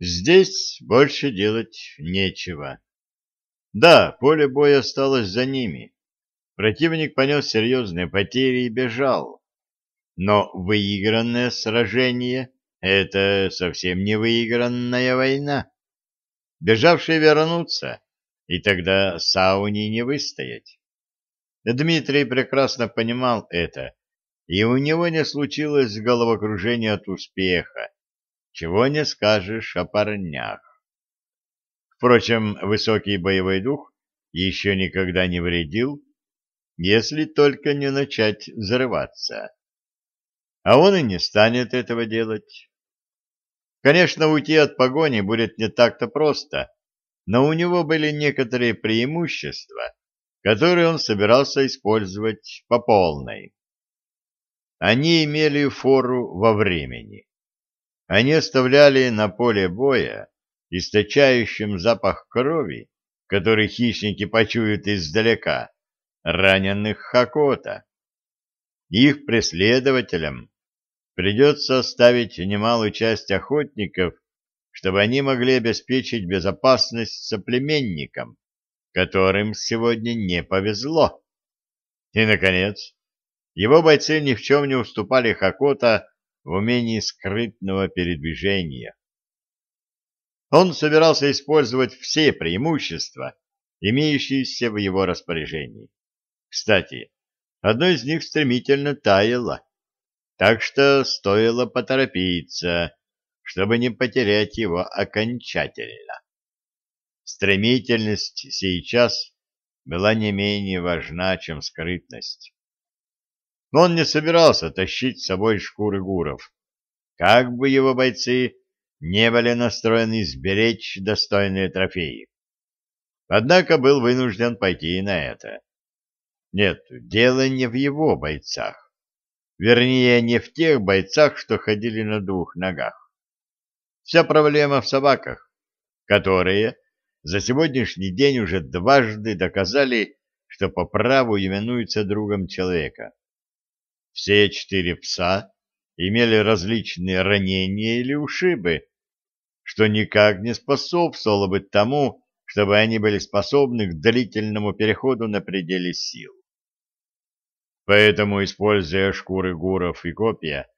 Здесь больше делать нечего. Да, поле боя осталось за ними. Противник понес серьезные потери и бежал. Но выигранное сражение — это совсем не выигранная война. Бежавшие вернутся, и тогда сауне не выстоять. Дмитрий прекрасно понимал это, и у него не случилось головокружения от успеха, чего не скажешь о парнях. Впрочем, высокий боевой дух еще никогда не вредил, если только не начать взрываться. А он и не станет этого делать. Конечно, уйти от погони будет не так-то просто, но у него были некоторые преимущества, которые он собирался использовать по полной. Они имели фору во времени. Они оставляли на поле боя источающим запах крови, который хищники почуют издалека, раненых Хакота. Их преследователям придется оставить немалую часть охотников, чтобы они могли обеспечить безопасность соплеменникам, которым сегодня не повезло. И, наконец, его бойцы ни в чем не уступали Хакота в умении скрытного передвижения. Он собирался использовать все преимущества, имеющиеся в его распоряжении. Кстати, одно из них стремительно таяло, так что стоило поторопиться, чтобы не потерять его окончательно. Стремительность сейчас была не менее важна, чем скрытность. Но он не собирался тащить с собой шкуры гуров. Как бы его бойцы не были настроены сберечь достойные трофеи. Однако был вынужден пойти на это. Нет, дело не в его бойцах. Вернее, не в тех бойцах, что ходили на двух ногах. Вся проблема в собаках, которые за сегодняшний день уже дважды доказали, что по праву именуются другом человека. Все четыре пса имели различные ранения или ушибы, что никак не способствовало бы тому, чтобы они были способны к длительному переходу на пределе сил. Поэтому, используя шкуры гуров и копья,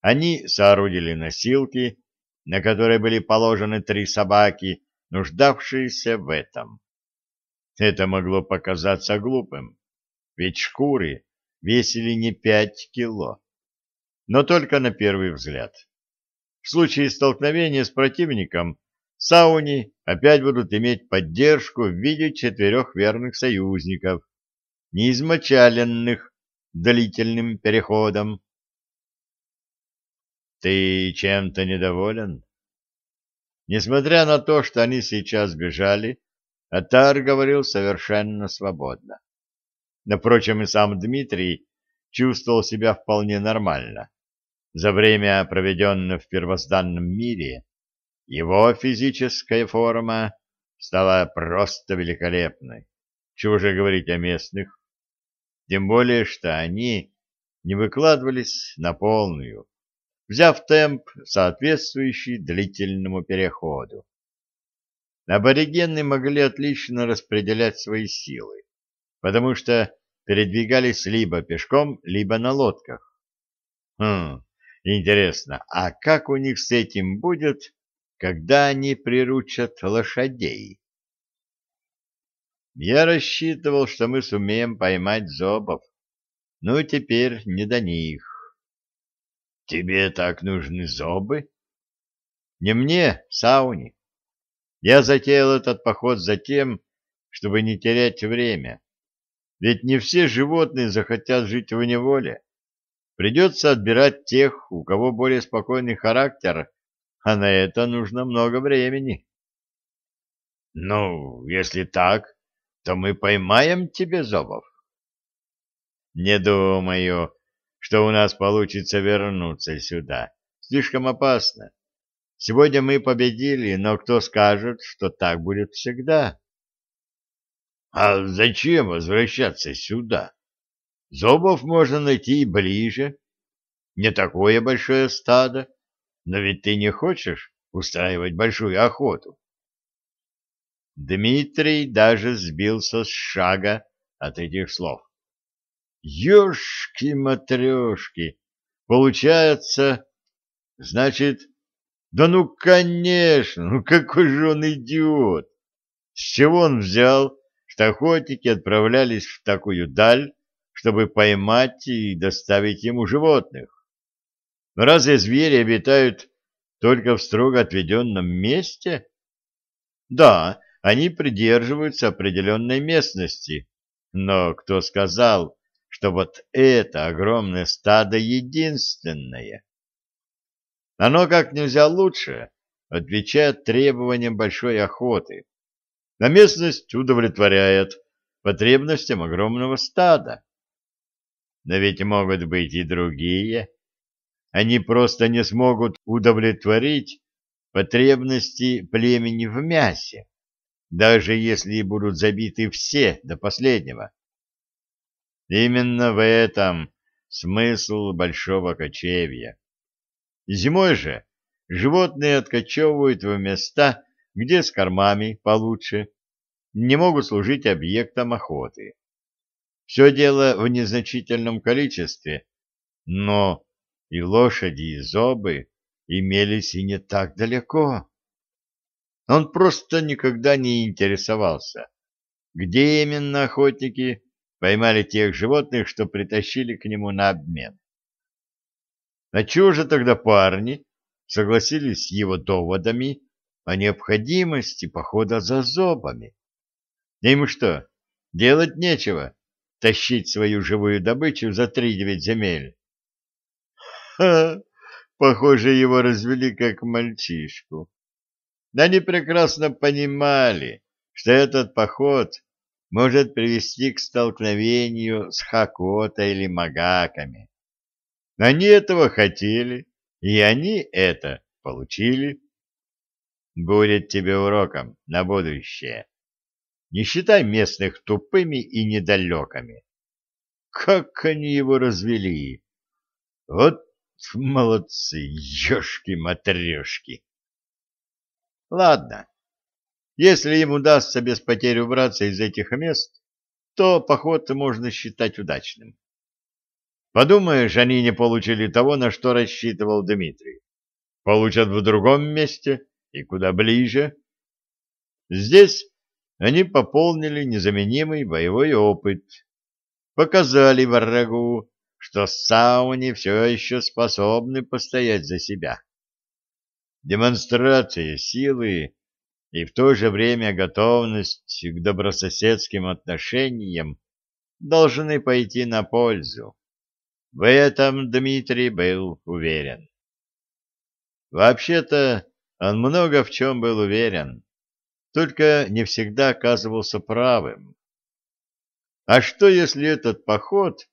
они соорудили носилки, на которые были положены три собаки, нуждавшиеся в этом. Это могло показаться глупым, ведь шкуры весили не пять кило, но только на первый взгляд. В случае столкновения с противником сауни опять будут иметь поддержку в виде четырех верных союзников, неизмочаленных длительным переходом. «Ты чем-то недоволен?» Несмотря на то, что они сейчас бежали, Атар говорил совершенно свободно. Впрочем, и сам Дмитрий чувствовал себя вполне нормально. За время, проведенное в первозданном мире, его физическая форма стала просто великолепной. Чего же говорить о местных? Тем более, что они не выкладывались на полную, взяв темп, соответствующий длительному переходу. Аборигены могли отлично распределять свои силы, потому что передвигались либо пешком, либо на лодках. Хм, интересно, а как у них с этим будет, когда они приручат лошадей? Я рассчитывал, что мы сумеем поймать зобов, но теперь не до них. Тебе так нужны зобы? Не мне, Сауни. Я затеял этот поход за тем, чтобы не терять время. Ведь не все животные захотят жить в неволе. Придется отбирать тех, у кого более спокойный характер, а на это нужно много времени. Ну, если так, то мы поймаем тебе зобов. Не думаю, что у нас получится вернуться сюда. Слишком опасно. Сегодня мы победили, но кто скажет, что так будет всегда? А зачем возвращаться сюда? Зобов можно найти и ближе. Не такое большое стадо. Но ведь ты не хочешь, устраивать большую охоту. Дмитрий даже сбился с шага от этих слов. Ёшки-матрёшки! Получается, значит, да ну, конечно, ну какой же он идиот! С чего он взял, что охотники отправлялись в такую даль, чтобы поймать и доставить ему животных? Но разве звери обитают только в строго отведенном месте? Да, они придерживаются определенной местности, но кто сказал, что вот это огромное стадо единственное? Оно как нельзя лучше отвечает требованиям большой охоты, а местность удовлетворяет потребностям огромного стада. Но ведь могут быть и другие. Они просто не смогут удовлетворить потребности племени в мясе, даже если будут забиты все до последнего. Именно в этом смысл большого кочевья. Зимой же животные откачевывают в места, где с кормами получше, не могут служить объектом охоты. Все дело в незначительном количестве, но и лошади, и зобы имелись и не так далеко. Он просто никогда не интересовался, где именно охотники поймали тех животных, что притащили к нему на обмен. А чего же тогда парни согласились с его доводами о необходимости похода за зобами? Им что, делать нечего, тащить свою живую добычу за три девять земель? Ха! Похоже, его развели как мальчишку. Они прекрасно понимали, что этот поход может привести к столкновению с Хакота или Магаками. Они этого хотели, и они это получили. Будет тебе уроком на будущее. Не считай местных тупыми и недалекими. Как они его развели! Вот молодцы, ешки-матрешки! Ладно, если им удастся без потерь убраться из этих мест, то поход можно считать удачным. Подумаешь, они не получили того, на что рассчитывал Дмитрий. Получат в другом месте и куда ближе. Здесь они пополнили незаменимый боевой опыт. Показали врагу, что сауни все еще способны постоять за себя. Демонстрация силы и в то же время готовность к добрососедским отношениям должны пойти на пользу. В этом Дмитрий был уверен. Вообще-то он много в чем был уверен, только не всегда оказывался правым. А что, если этот поход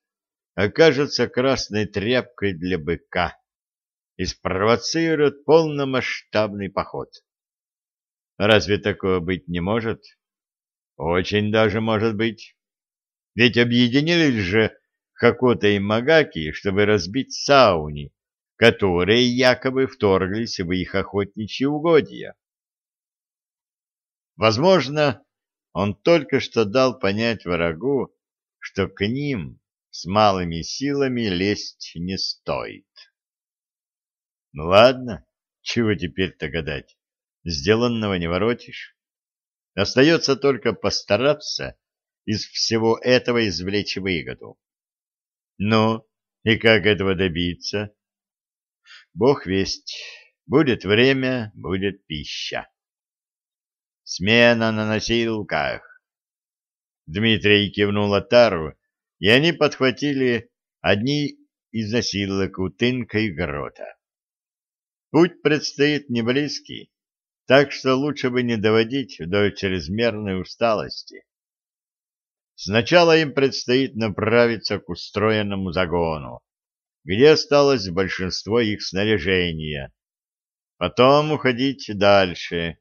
окажется красной тряпкой для быка и спровоцирует полномасштабный поход? Разве такое быть не может? Очень даже может быть. Ведь объединились же Хакота и Магаки, чтобы разбить сауни, которые якобы вторглись в их охотничьи угодья. Возможно, он только что дал понять врагу, что к ним с малыми силами лезть не стоит. Ну ладно, чего теперь-то гадать, сделанного не воротишь. Остается только постараться из всего этого извлечь выгоду. Ну, и как этого добиться? Бог весть. Будет время, будет пища. Смена на носилках. Дмитрий кивнул Атару, и они подхватили одни из носилок у тынка и грота. Путь предстоит не близкий, так что лучше бы не доводить до чрезмерной усталости. Сначала им предстоит направиться к устроенному загону, где осталось большинство их снаряжения. Потом уходить дальше.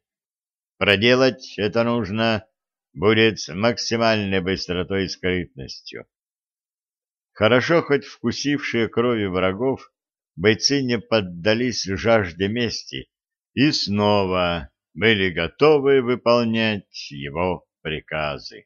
Проделать это нужно будет с максимальной быстротой и скрытностью. Хорошо, хоть вкусившие крови врагов, бойцы не поддались жажде мести и снова были готовы выполнять его приказы.